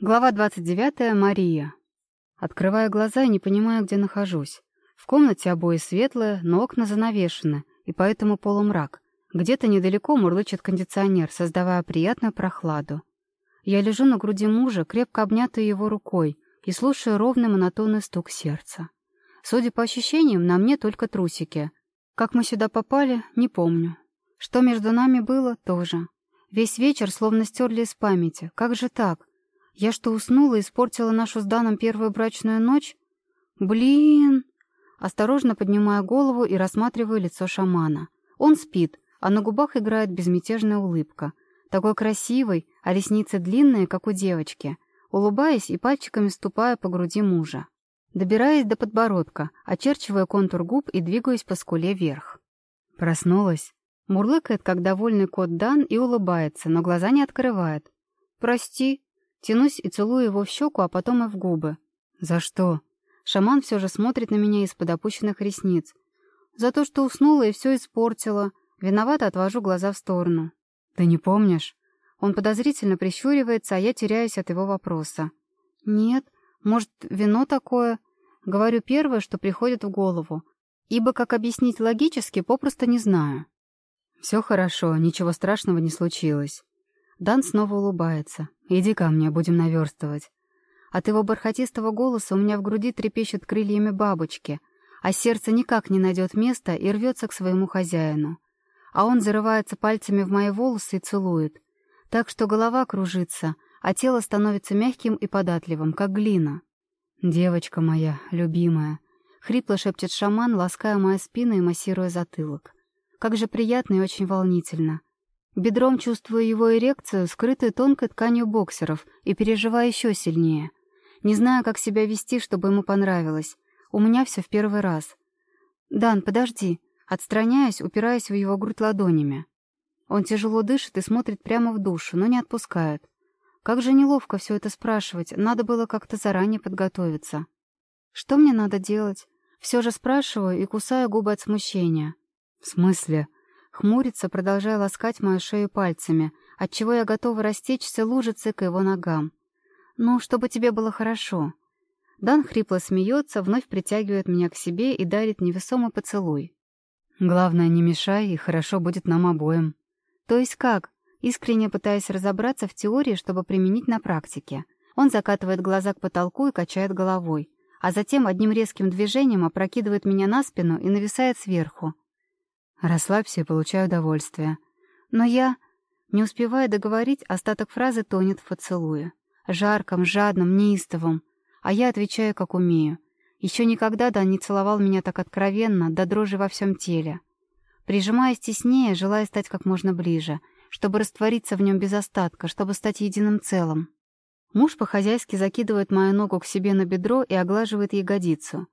Глава 29. Мария. Открываю глаза и не понимаю, где нахожусь. В комнате обои светлые, но окна занавешены, и поэтому полумрак. Где-то недалеко мурлычет кондиционер, создавая приятную прохладу. Я лежу на груди мужа, крепко обнятую его рукой, и слушаю ровный монотонный стук сердца. Судя по ощущениям, на мне только трусики. Как мы сюда попали, не помню. Что между нами было, тоже. Весь вечер словно стерли из памяти. Как же так? Я что, уснула и испортила нашу с Даном первую брачную ночь? Блин! Осторожно поднимаю голову и рассматриваю лицо шамана. Он спит, а на губах играет безмятежная улыбка. Такой красивый, а ресницы длинные, как у девочки. Улыбаясь и пальчиками ступая по груди мужа. Добираясь до подбородка, очерчивая контур губ и двигаюсь по скуле вверх. Проснулась. Мурлыкает, как довольный кот Дан, и улыбается, но глаза не открывает. «Прости», Тянусь и целую его в щеку, а потом и в губы. «За что?» Шаман все же смотрит на меня из-под опущенных ресниц. «За то, что уснула и все испортила. Виновато отвожу глаза в сторону». «Ты не помнишь?» Он подозрительно прищуривается, а я теряюсь от его вопроса. «Нет, может, вино такое?» Говорю первое, что приходит в голову, ибо, как объяснить логически, попросту не знаю. «Все хорошо, ничего страшного не случилось». Дан снова улыбается. «Иди ко мне, будем наверстывать». От его бархатистого голоса у меня в груди трепещут крыльями бабочки, а сердце никак не найдет места и рвется к своему хозяину. А он зарывается пальцами в мои волосы и целует. Так что голова кружится, а тело становится мягким и податливым, как глина. «Девочка моя, любимая», — хрипло шепчет шаман, лаская мою спину и массируя затылок. «Как же приятно и очень волнительно. Бедром чувствую его эрекцию, скрытую тонкой тканью боксеров, и переживаю еще сильнее. Не знаю, как себя вести, чтобы ему понравилось. У меня все в первый раз. «Дан, подожди». Отстраняюсь, упираясь в его грудь ладонями. Он тяжело дышит и смотрит прямо в душу, но не отпускает. Как же неловко все это спрашивать, надо было как-то заранее подготовиться. Что мне надо делать? Все же спрашиваю и кусаю губы от смущения. «В смысле?» Хмурится, продолжая ласкать мою шею пальцами, отчего я готова растечься лужицей к его ногам. «Ну, чтобы тебе было хорошо». Дан хрипло смеется, вновь притягивает меня к себе и дарит невесомый поцелуй. «Главное, не мешай, и хорошо будет нам обоим». «То есть как?» Искренне пытаясь разобраться в теории, чтобы применить на практике. Он закатывает глаза к потолку и качает головой, а затем одним резким движением опрокидывает меня на спину и нависает сверху. Расслабься и получай удовольствие. Но я... Не успевая договорить, остаток фразы тонет в поцелуе. Жарком, жадном, неистовом. А я отвечаю, как умею. Еще никогда Дан не целовал меня так откровенно, до дрожи во всем теле. Прижимаясь теснее, желая стать как можно ближе, чтобы раствориться в нем без остатка, чтобы стать единым целым. Муж по-хозяйски закидывает мою ногу к себе на бедро и оглаживает ягодицу.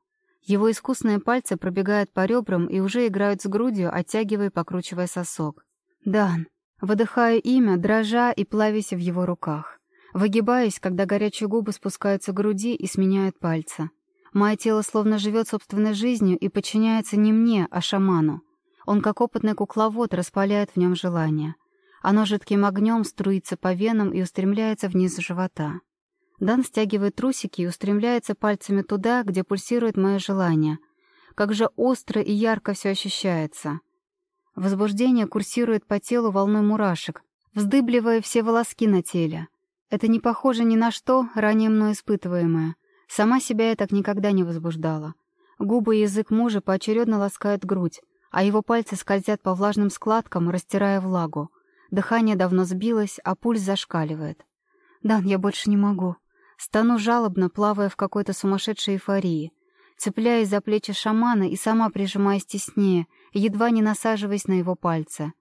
Его искусные пальцы пробегают по ребрам и уже играют с грудью, оттягивая и покручивая сосок. «Дан!» Выдыхаю имя, дрожа и плавясь в его руках. Выгибаюсь, когда горячие губы спускаются к груди и сменяют пальцы. Мое тело словно живет собственной жизнью и подчиняется не мне, а шаману. Он, как опытный кукловод, распаляет в нем желание. Оно жидким огнем струится по венам и устремляется вниз живота. Дан стягивает трусики и устремляется пальцами туда, где пульсирует мое желание. Как же остро и ярко все ощущается. Возбуждение курсирует по телу волной мурашек, вздыбливая все волоски на теле. Это не похоже ни на что, ранее мной испытываемое. Сама себя я так никогда не возбуждала. Губы и язык мужа поочередно ласкают грудь, а его пальцы скользят по влажным складкам, растирая влагу. Дыхание давно сбилось, а пульс зашкаливает. «Дан, я больше не могу», Стану жалобно, плавая в какой-то сумасшедшей эйфории. Цепляясь за плечи шамана и сама прижимаясь теснее, едва не насаживаясь на его пальцы.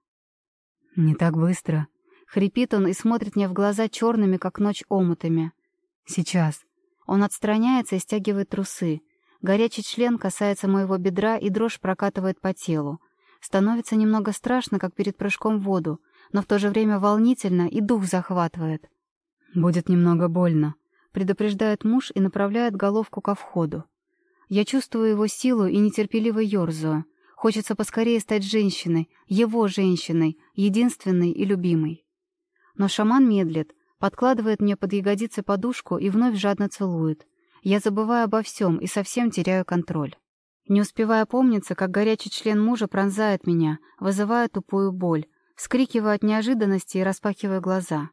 «Не так быстро», — хрипит он и смотрит мне в глаза черными, как ночь, омутами. «Сейчас». Он отстраняется и стягивает трусы. Горячий член касается моего бедра, и дрожь прокатывает по телу. Становится немного страшно, как перед прыжком в воду, но в то же время волнительно и дух захватывает. «Будет немного больно», предупреждает муж и направляет головку ко входу. Я чувствую его силу и нетерпеливо ерзаю. Хочется поскорее стать женщиной, его женщиной, единственной и любимой. Но шаман медлит, Подкладывает мне под ягодицы подушку и вновь жадно целует. Я забываю обо всем и совсем теряю контроль. Не успевая помниться, как горячий член мужа пронзает меня, вызывая тупую боль, вскрикиваю от неожиданности и распахиваю глаза.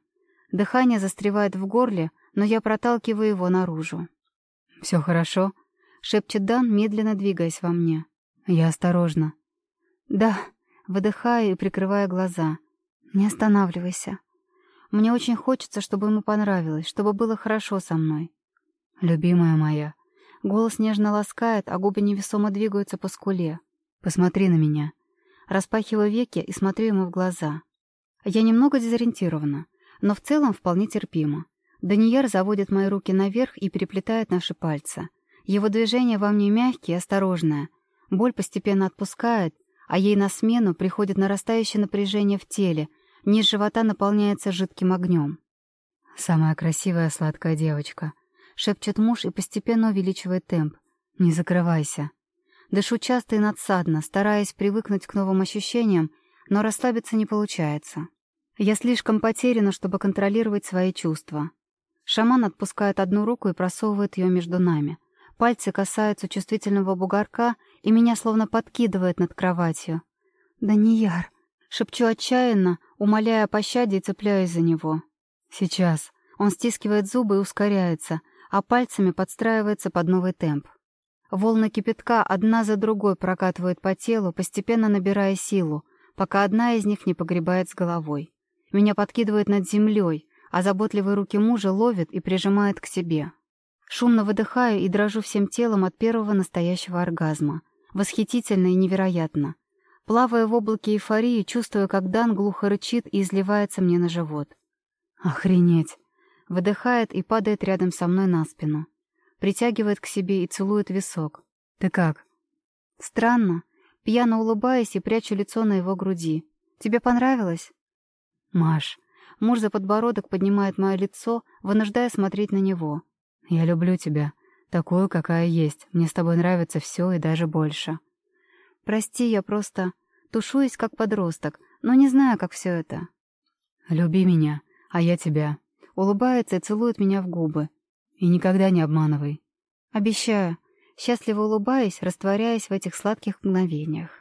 Дыхание застревает в горле, но я проталкиваю его наружу. «Все хорошо?» — шепчет Дан, медленно двигаясь во мне. Я осторожно. «Да», — выдыхаю и прикрываю глаза. «Не останавливайся. Мне очень хочется, чтобы ему понравилось, чтобы было хорошо со мной». «Любимая моя», Голос нежно ласкает, а губы невесомо двигаются по скуле. «Посмотри на меня». Распахиваю веки и смотрю ему в глаза. Я немного дезориентирована, но в целом вполне терпимо. Данияр заводит мои руки наверх и переплетает наши пальцы. Его движение во мне мягкие и осторожное. Боль постепенно отпускает, а ей на смену приходит нарастающее напряжение в теле, низ живота наполняется жидким огнем. «Самая красивая сладкая девочка», — шепчет муж и постепенно увеличивает темп. «Не закрывайся». Дышу часто и надсадно, стараясь привыкнуть к новым ощущениям, но расслабиться не получается. Я слишком потеряна, чтобы контролировать свои чувства. Шаман отпускает одну руку и просовывает ее между нами. Пальцы касаются чувствительного бугорка, и меня словно подкидывает над кроватью. «Данияр!» — шепчу отчаянно, умоляя о пощаде и цепляюсь за него. «Сейчас». Он стискивает зубы и ускоряется, а пальцами подстраивается под новый темп. Волны кипятка одна за другой прокатывают по телу, постепенно набирая силу, пока одна из них не погребает с головой. Меня подкидывает над землей, а заботливые руки мужа ловят и прижимают к себе. Шумно выдыхаю и дрожу всем телом от первого настоящего оргазма. Восхитительно и невероятно. Плавая в облаке эйфории, чувствую, как Дан глухо рычит и изливается мне на живот. Охренеть! Выдыхает и падает рядом со мной на спину. Притягивает к себе и целует висок. «Ты как?» «Странно. Пьяно улыбаясь и прячу лицо на его груди. Тебе понравилось?» «Маш». Муж за подбородок поднимает мое лицо, вынуждая смотреть на него. «Я люблю тебя. Такую, какая есть. Мне с тобой нравится все и даже больше». «Прости, я просто тушуюсь, как подросток, но не знаю, как все это». «Люби меня, а я тебя улыбается и целует меня в губы. И никогда не обманывай. Обещаю, счастливо улыбаясь, растворяясь в этих сладких мгновениях.